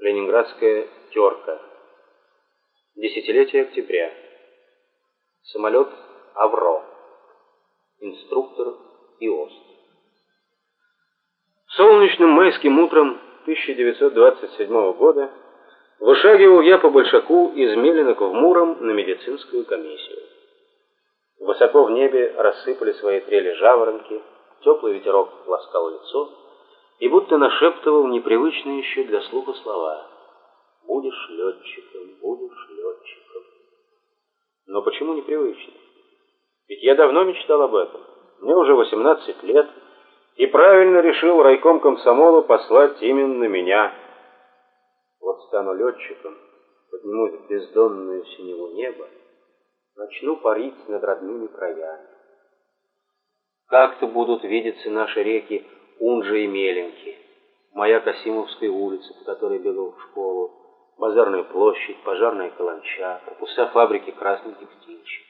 Ленинградская терка. Десятилетие октября. Самолет «Авро». Инструктор ИОСТ. Солнечным майским утром 1927 года вышагивал я по Большаку из Мелинок в Муром на медицинскую комиссию. Высоко в небе рассыпали свои трели жаворонки, теплый ветерок ласкал лицо, и будто нашептывал непривычные еще для слуха слова. «Будешь летчиком, будешь летчиком». Но почему непривычно? Ведь я давно мечтал об этом. Мне уже 18 лет, и правильно решил райком комсомола послать именно меня. Вот стану летчиком, поднимусь в бездонную синеву неба, начну парить над родными краями. Как-то будут видеться наши реки Унжи и Меленки, моя Касимовской улица, по которой бегал в школу, Базарная площадь, пожарная каланча, корпуса фабрики «Красный текстильщик».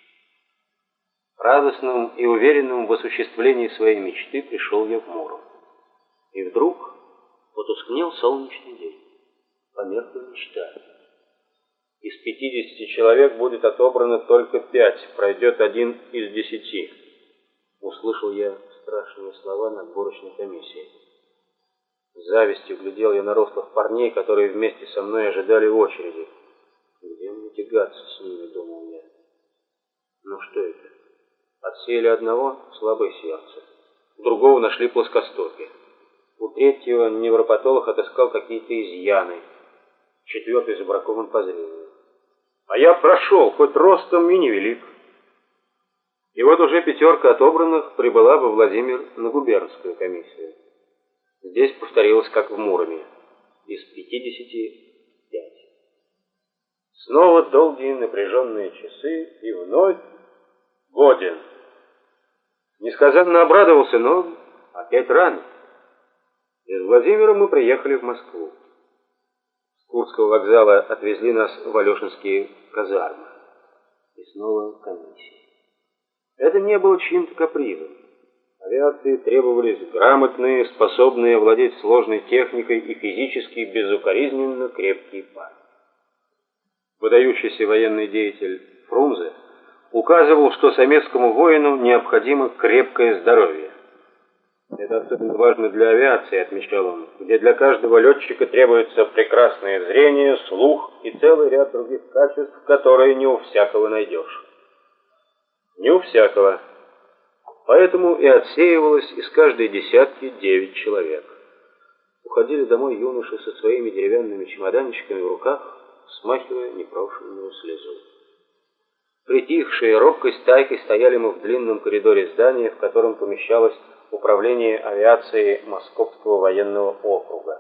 Радостным и уверенным в осуществлении своей мечты пришел я в Муром. И вдруг потускнел солнечный день. Померкла мечта. Из 50 человек будет отобрано только пять, пройдет один из десяти. Услышал я страшные слова на отборочной комиссии. С завистью глядел я на рослых парней, которые вместе со мной ожидали в очереди. Где мне тягаться с ними, думал я. Ну что это? Отсеяли одного – слабое сердце. У другого нашли плоскостопие. У третьего невропатолог отыскал какие-то изъяны. Четвертый забракован по зрению. А я прошел, хоть ростом и невелик. И вот уже пятерка отобранных прибыла во Владимир на губернскую комиссию. Здесь повторилось, как в Муроме. Из 55. Снова долгие напряженные часы, и вновь годен. Несказанно обрадовался, но опять рано. Из Владимира мы приехали в Москву. С Курского вокзала отвезли нас в Алешинские казармы. И снова комиссия. Это не было чьим-то капризом. Авиации требовались грамотные, способные владеть сложной техникой и физически безукоризненно крепкие парни. Выдающийся военный деятель Фрунзе указывал, что советскому воину необходимо крепкое здоровье. Это особенно важно для авиации, отмечал он, где для каждого летчика требуется прекрасное зрение, слух и целый ряд других качеств, которые не у всякого найдешь. Не у всякого. Поэтому и отсеивалось из каждой десятки девять человек. Уходили домой юноши со своими деревянными чемоданчиками в руках, смахивая непрошенную слезу. Притихшие робкой стайкой стояли мы в длинном коридоре здания, в котором помещалось управление авиации Московского военного округа.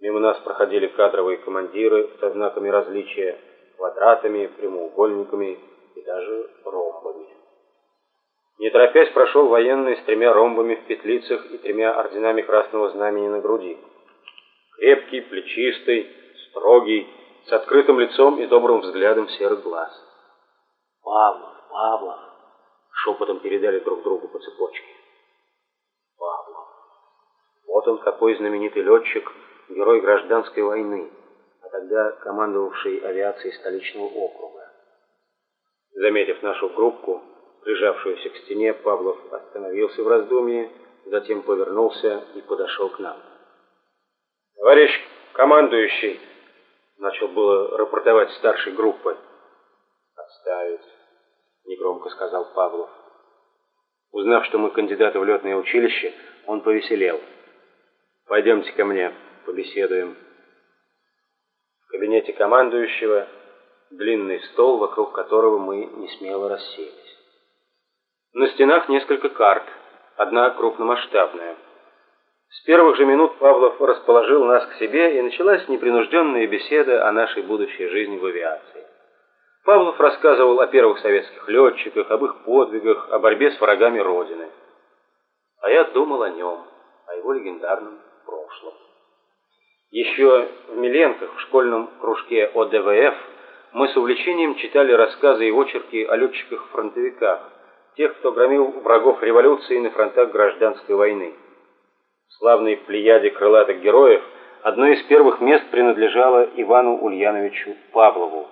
Мимо нас проходили кадровые командиры со знаками различия, квадратами, прямоугольниками и даже ромбами. Не торопясь прошел военный с тремя ромбами в петлицах и тремя орденами Красного Знамени на груди. Крепкий, плечистый, строгий, с открытым лицом и добрым взглядом серых глаз. «Павлов, Павлов!» — шепотом передали друг другу по цепочке. «Павлов! Вот он какой знаменитый летчик, герой гражданской войны, а тогда командовавший авиацией столичного округа. Заметив нашу группку, прижавшуюся к стене, Павлов остановился в раздумье, затем повернулся и подошел к нам. «Товарищ командующий!» — начал было рапортовать старшей группы. «Отставить!» — негромко сказал Павлов. Узнав, что мы кандидаты в летное училище, он повеселел. «Пойдемте ко мне, побеседуем». В кабинете командующего длинный стол, вокруг которого мы не смело расселись. На стенах несколько карт, одна крупномасштабная. С первых же минут Павлов расположил нас к себе, и началась непринужденная беседа о нашей будущей жизни в авиации. Павлов рассказывал о первых советских летчиках, об их подвигах, о борьбе с врагами Родины. А я думал о нем, о его легендарном прошлом. Еще в Миленках, в школьном кружке ОДВФ, мы с увлечением читали рассказы и очерки о летчиках-фронтовиках, тех, кто громил врагов революции на фронтах гражданской войны. В славной плеяде крылатых героев одно из первых мест принадлежало Ивану Ульяновичу Павлову.